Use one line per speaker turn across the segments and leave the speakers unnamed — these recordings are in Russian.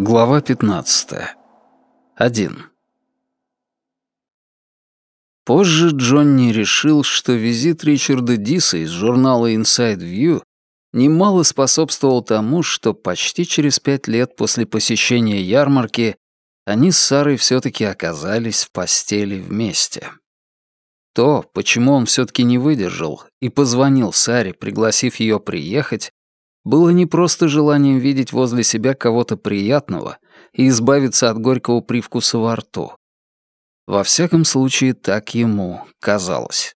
Глава 15. 1. Позже Джонни решил, что визит Ричарда Диса из журнала Inside View немало способствовал тому, что почти через пять лет после посещения ярмарки они с Сарой все-таки оказались в постели вместе. То, почему он все-таки не выдержал и позвонил Саре, пригласив ее приехать, было не просто желанием видеть возле себя кого-то приятного и избавиться от горького привкуса во рту. Во всяком случае, так ему казалось.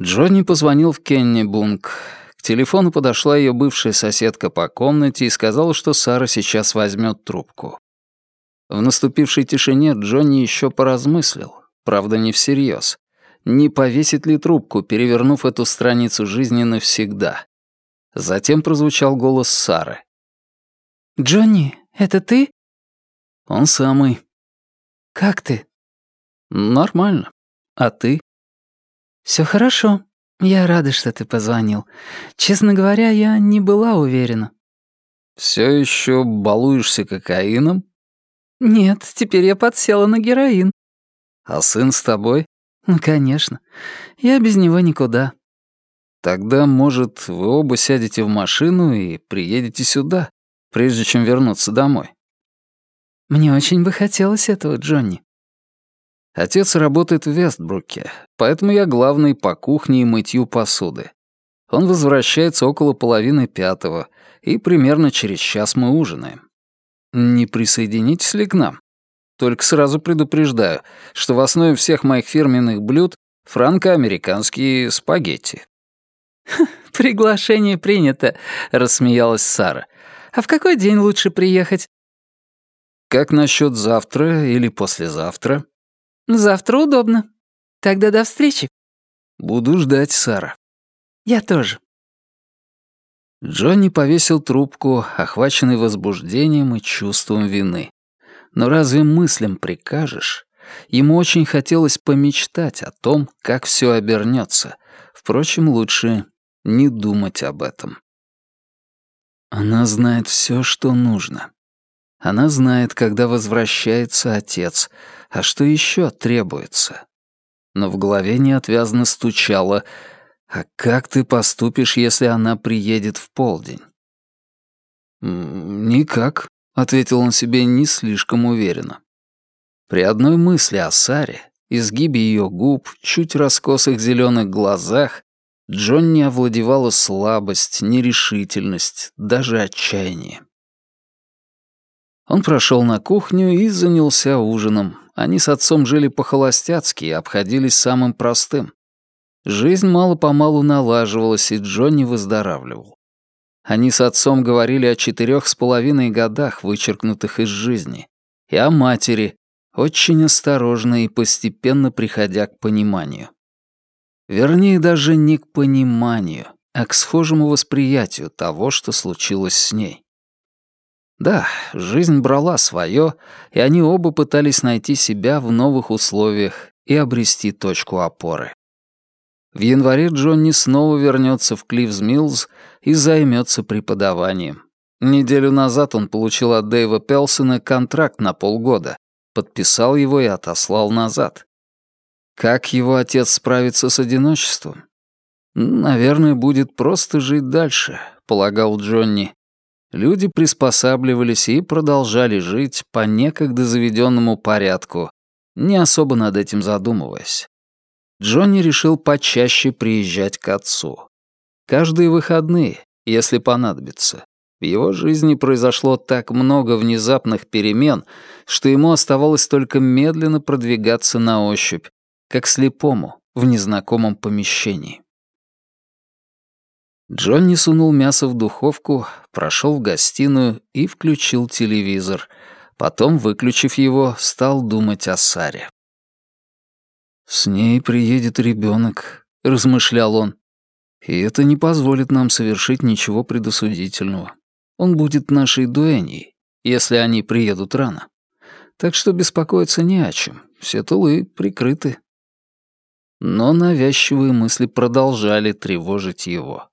Джонни позвонил в Кеннибунг. К телефону подошла ее бывшая соседка по комнате и сказала, что Сара сейчас возьмет трубку. В наступившей тишине Джонни еще поразмыслил, правда, не всерьез. Не повесит ли трубку, перевернув эту страницу жизни навсегда? Затем прозвучал голос Сары.
«Джонни, это ты?»
«Он самый».
«Как ты?»
«Нормально. А ты?»
Все хорошо. Я рада, что ты позвонил. Честно говоря, я не была уверена».
Все еще балуешься кокаином?»
«Нет, теперь я подсела на героин».
«А сын с тобой?»
«Конечно. Я без него никуда».
Тогда, может, вы оба сядете в машину и приедете сюда, прежде чем вернуться домой.
Мне очень бы хотелось этого, Джонни.
Отец работает в Вестбруке, поэтому я главный по кухне и мытью посуды. Он возвращается около половины пятого, и примерно через час мы ужинаем. Не присоединитесь ли к нам? Только сразу предупреждаю, что в основе всех моих фирменных блюд франко-американские спагетти.
«Приглашение принято», — рассмеялась Сара. «А в какой день лучше приехать?»
«Как насчет завтра или послезавтра?»
«Завтра удобно. Тогда до встречи».
«Буду ждать, Сара».
«Я тоже».
Джонни повесил трубку, охваченный возбуждением и чувством вины. Но разве мыслям прикажешь? Ему очень хотелось помечтать о том, как все обернется. Впрочем, лучше не думать об этом. Она знает все, что нужно. Она знает, когда возвращается отец, а что еще требуется. Но в голове неотвязно стучало «А как ты поступишь, если она приедет в полдень?» «Никак», — ответил он себе не слишком уверенно. При одной мысли о Саре, изгибе ее губ, чуть раскосых зеленых глазах, Джонни овладевала слабость, нерешительность, даже отчаяние. Он прошел на кухню и занялся ужином. Они с отцом жили по-холостяцки и обходились самым простым. Жизнь мало-помалу налаживалась, и Джонни выздоравливал. Они с отцом говорили о четырех с половиной годах, вычеркнутых из жизни, и о матери, очень осторожно и постепенно приходя к пониманию. Вернее, даже не к пониманию, а к схожему восприятию того, что случилось с ней. Да, жизнь брала свое, и они оба пытались найти себя в новых условиях и обрести точку опоры. В январе Джонни снова вернется в Клиффс Миллз и займется преподаванием. Неделю назад он получил от Дэйва Пелсона контракт на полгода, подписал его и отослал назад. Как его отец справится с одиночеством? Наверное, будет просто жить дальше, полагал Джонни. Люди приспосабливались и продолжали жить по некогда заведенному порядку, не особо над этим задумываясь. Джонни решил почаще приезжать к отцу. Каждые выходные, если понадобится. В его жизни произошло так много внезапных перемен, что ему оставалось только медленно продвигаться на ощупь, как слепому в незнакомом помещении. Джонни сунул мясо в духовку, прошел в гостиную и включил телевизор. Потом, выключив его, стал думать о Саре. «С ней приедет ребенок», — размышлял он. «И это не позволит нам совершить ничего предосудительного. Он будет нашей дуэней, если они приедут рано. Так что беспокоиться не о чем, все тулы прикрыты». Но навязчивые мысли продолжали тревожить его.